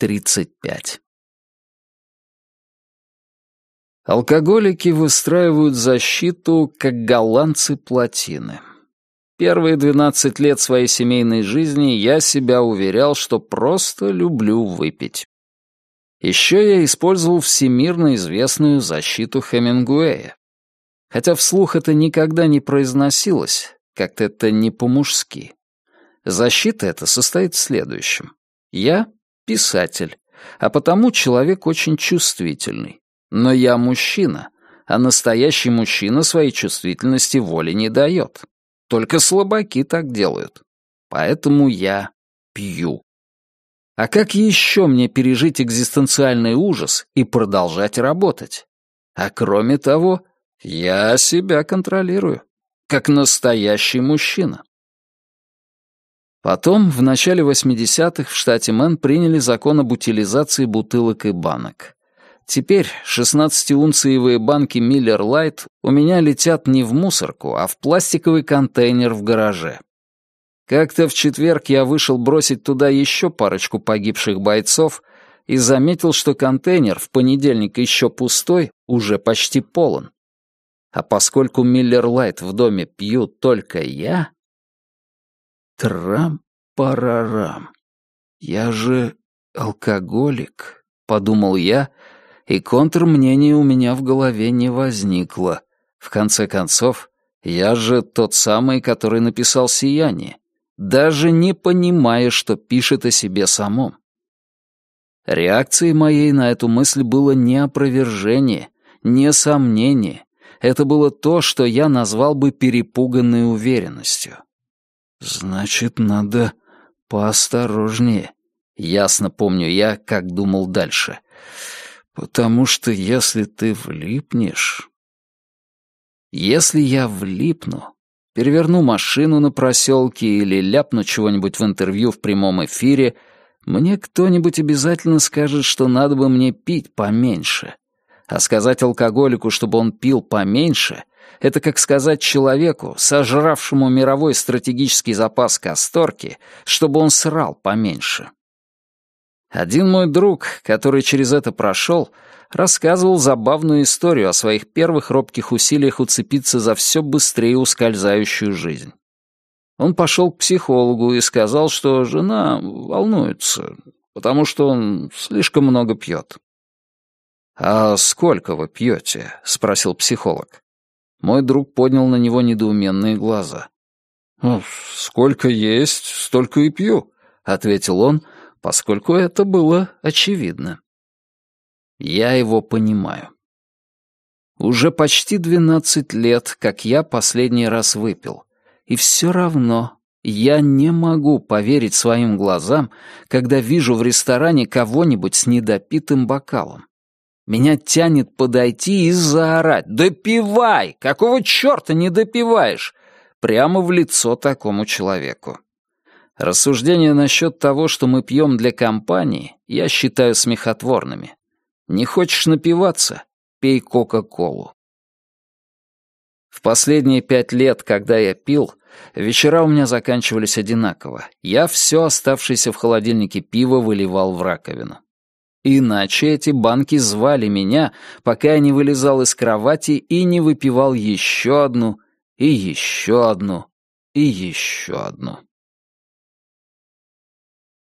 35. Алкоголики выстраивают защиту, как голландцы плотины. Первые 12 лет своей семейной жизни я себя уверял, что просто люблю выпить. Еще я использовал всемирно известную защиту Хемингуэя. Хотя вслух это никогда не произносилось, как-то это не по-мужски. Защита эта состоит в следующем. Я — писатель, а потому человек очень чувствительный. Но я мужчина, а настоящий мужчина своей чувствительности воли не дает. Только слабаки так делают. Поэтому я пью. А как еще мне пережить экзистенциальный ужас и продолжать работать? А кроме того, я себя контролирую, как настоящий мужчина. Потом, в начале 80-х, в штате Мэн приняли закон об утилизации бутылок и банок. Теперь 16-унциевые банки Миллер Лайт у меня летят не в мусорку, а в пластиковый контейнер в гараже. Как-то в четверг я вышел бросить туда еще парочку погибших бойцов и заметил, что контейнер в понедельник еще пустой, уже почти полон. А поскольку Миллер Лайт в доме пью только я, Трам-парарам. Я же алкоголик, подумал я, и контрмнение у меня в голове не возникло. В конце концов, я же тот самый, который написал «Сияние», даже не понимая, что пишет о себе самом. Реакцией моей на эту мысль было не опровержение, не сомнение. Это было то, что я назвал бы перепуганной уверенностью. «Значит, надо поосторожнее», — ясно помню я, как думал дальше. «Потому что если ты влипнешь...» «Если я влипну, переверну машину на проселке или ляпну чего-нибудь в интервью в прямом эфире, мне кто-нибудь обязательно скажет, что надо бы мне пить поменьше. А сказать алкоголику, чтобы он пил поменьше, это как сказать человеку, сожравшему мировой стратегический запас касторки, чтобы он срал поменьше. Один мой друг, который через это прошел, рассказывал забавную историю о своих первых робких усилиях уцепиться за все быстрее ускользающую жизнь. Он пошел к психологу и сказал, что жена волнуется, потому что он слишком много пьет. «А сколько вы пьете?» — спросил психолог. Мой друг поднял на него недоуменные глаза. «Ну, «Сколько есть, столько и пью», — ответил он, поскольку это было очевидно. Я его понимаю. Уже почти двенадцать лет, как я последний раз выпил, и все равно я не могу поверить своим глазам, когда вижу в ресторане кого-нибудь с недопитым бокалом. Меня тянет подойти и заорать. «Допивай! Какого черта не допиваешь?» Прямо в лицо такому человеку. Рассуждения насчет того, что мы пьем для компании, я считаю смехотворными. Не хочешь напиваться? Пей Кока-Колу. В последние пять лет, когда я пил, вечера у меня заканчивались одинаково. Я все оставшееся в холодильнике пиво выливал в раковину. Иначе эти банки звали меня, пока я не вылезал из кровати и не выпивал еще одну, и еще одну, и еще одну.